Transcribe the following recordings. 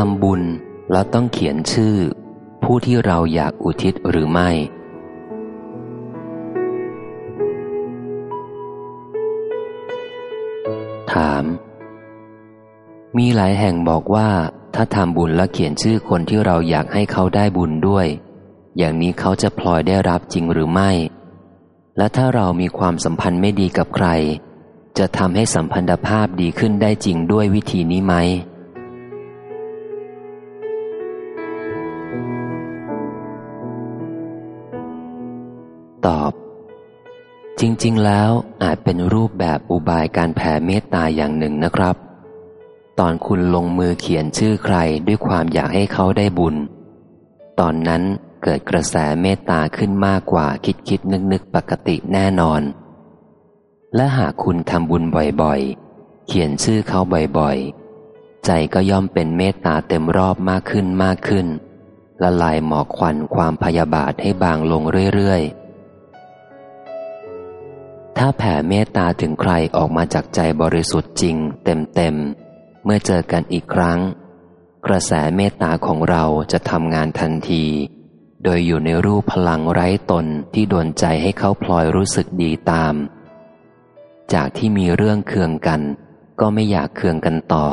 ทำบุญแล้วต้องเขียนชื่อ ผู้ที่เราอยากอุทิศหรือไม่ ถาม มีหลายแห่งบอกว่า ถ้าทำบุญแล้วเขียนชื่อคนที่เราอยากให้เขาได้บุญด้วย อย่างนี้เขาจะพลอยได้รับจริงหรือไม่ และถ้าเรามีความสัมพันธ์ไม่ดีกับใคร จะทำให้สัมพันธภาพดีขึ้นได้จริงด้วยวิธีนี้ไหม ตอบ จริง ๆ แล้วอาจเป็นรูปแบบอุบายการแผ่เมตตาอย่างหนึ่งนะครับ ตอนคุณลงมือเขียนชื่อใครด้วยความอยากให้เขาได้บุญ ตอนนั้นเกิดกระแสเมตตาขึ้นมากกว่าคิดคิดนึกนึกปกติแน่นอน และหากคุณทำบุญบ่อยๆ เขียนชื่อเขาบ่อยๆ ใจก็ย่อมเป็นเมตตาเต็มรอบมากขึ้นมากขึ้นละลายหมอกควันความพยาบาทให้บางลงเรื่อยๆ ถ้าแผ่เมตตาถึงใครออกมาจากใจบริสุทธิ์จริง เต็มๆ เมื่อเจอกันอีกครั้ง กระแสเมตตาของเราจะทำงานทันที โดยอยู่ในรูปพลังไร้ตนที่ดนใจให้เขาพลอยรู้สึกดีตาม จากที่มีเรื่องเคืองกัน ก็ไม่อยากเคืองกันต่อ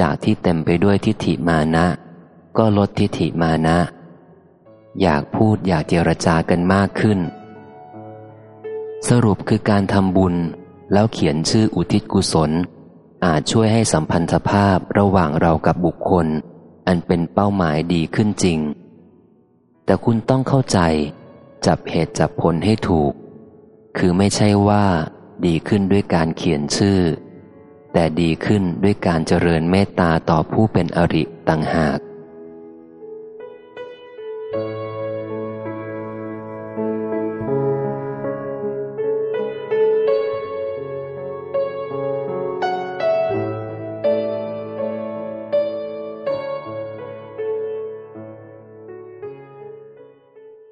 จากที่เต็มไปด้วยทิฏฐิมานะ ก็ลดทิฏฐิมานะ อยากพูดอยากเจรจากันมากขึ้น สรุปคือการทำบุญแล้วเขียนชื่ออุทิศกุศล อาจช่วยให้สัมพันธภาพระหว่างเรากับบุคคล อันเป็นเป้าหมายดีขึ้นจริง แต่คุณต้องเข้าใจ จับเหตุจับผลให้ถูก คือไม่ใช่ว่าดีขึ้นด้วยการเขียนชื่อ แต่ดีขึ้นด้วยการเจริญเมตตาต่อผู้เป็นอริต่างหาก Thank you.